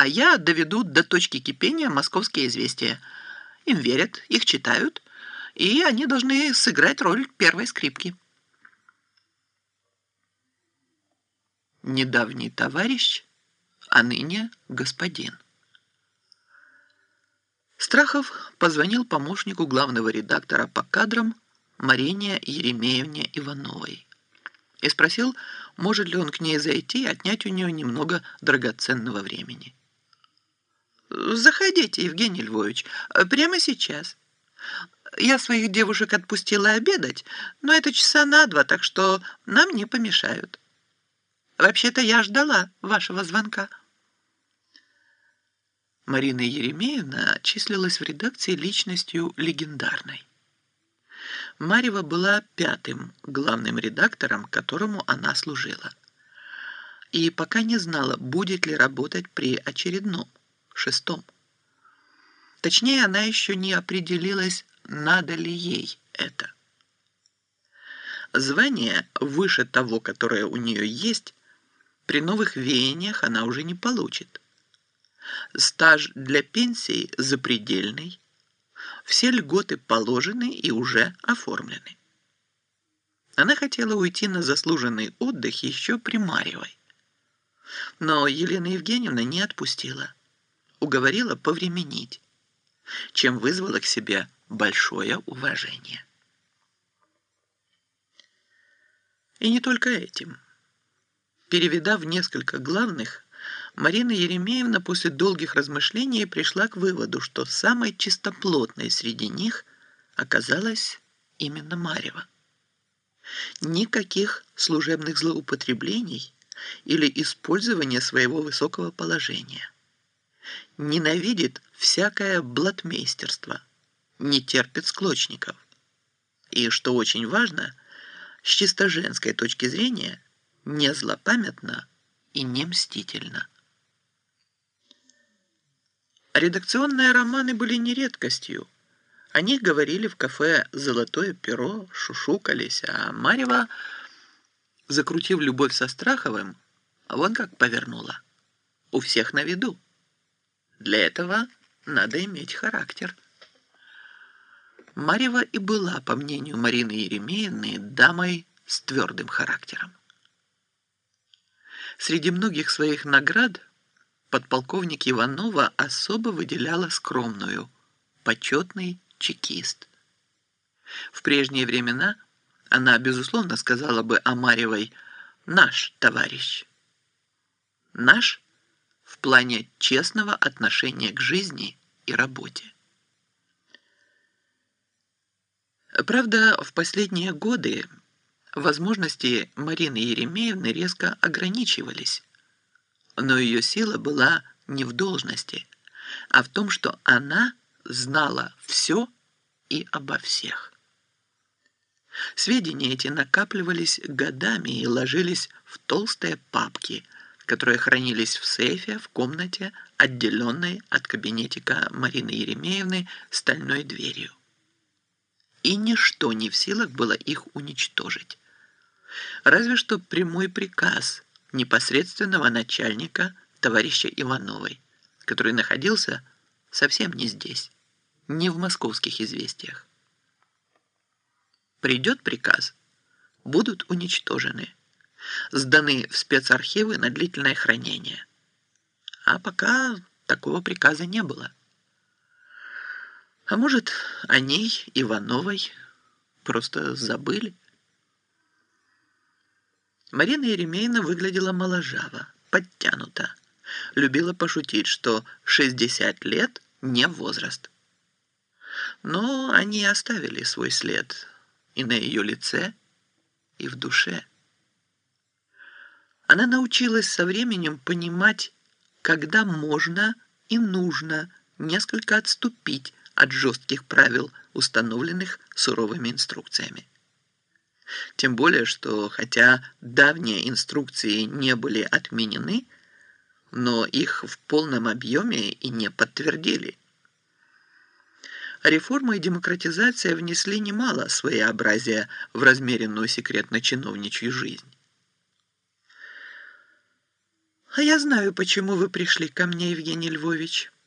а я доведу до точки кипения московские известия. Им верят, их читают, и они должны сыграть роль первой скрипки. Недавний товарищ, а ныне господин. Страхов позвонил помощнику главного редактора по кадрам Марине Еремеевне Ивановой и спросил, может ли он к ней зайти и отнять у нее немного драгоценного времени. «Заходите, Евгений Львович, прямо сейчас. Я своих девушек отпустила обедать, но это часа на два, так что нам не помешают. Вообще-то я ждала вашего звонка». Марина Еремеевна числилась в редакции личностью легендарной. Марьева была пятым главным редактором, которому она служила. И пока не знала, будет ли работать при очередном, шестом. Точнее, она еще не определилась, надо ли ей это. Звание выше того, которое у нее есть, при новых веяниях она уже не получит. Стаж для пенсии запредельный. Все льготы положены и уже оформлены. Она хотела уйти на заслуженный отдых еще при Марьевой. Но Елена Евгеньевна не отпустила. Уговорила повременить, чем вызвала к себе большое уважение. И не только этим. Перевидав несколько главных, Марина Еремеевна после долгих размышлений пришла к выводу, что самой чистоплотной среди них оказалась именно Марева. Никаких служебных злоупотреблений или использования своего высокого положения. Ненавидит всякое блатмейстерство, не терпит склочников. И, что очень важно, с чисто женской точки зрения, не злопамятна и не мстительна. Редакционные романы были не редкостью. О них говорили в кафе «Золотое перо», шушукались, а Марьева, закрутив любовь со Страховым, вон как повернула. У всех на виду. Для этого надо иметь характер. Марьева и была, по мнению Марины Еремеевны, дамой с твердым характером. Среди многих своих наград подполковник Иванова особо выделяла скромную «почетный чекист». В прежние времена она, безусловно, сказала бы о Марьевой «наш товарищ». «Наш» плане честного отношения к жизни и работе. Правда, в последние годы возможности Марины Еремеевны резко ограничивались но ее сила была не в должности, а в том, что она знала все и обо всех. Сведения эти накапливались годами и ложились в толстые папки, которые хранились в сейфе в комнате, отделенной от кабинетика Марины Еремеевны стальной дверью. И ничто не в силах было их уничтожить. Разве что прямой приказ – непосредственного начальника товарища Ивановой, который находился совсем не здесь, не в московских известиях. Придет приказ, будут уничтожены, сданы в спецархивы на длительное хранение. А пока такого приказа не было. А может, о ней, Ивановой, просто забыли? Марина Еремеевна выглядела моложаво, подтянута. Любила пошутить, что 60 лет не возраст. Но они оставили свой след и на ее лице, и в душе. Она научилась со временем понимать, когда можно и нужно несколько отступить от жестких правил, установленных суровыми инструкциями. Тем более, что хотя давние инструкции не были отменены, но их в полном объеме и не подтвердили. Реформа и демократизация внесли немало своеобразия в размеренную секретно-чиновничью жизнь. «А я знаю, почему вы пришли ко мне, Евгений Львович.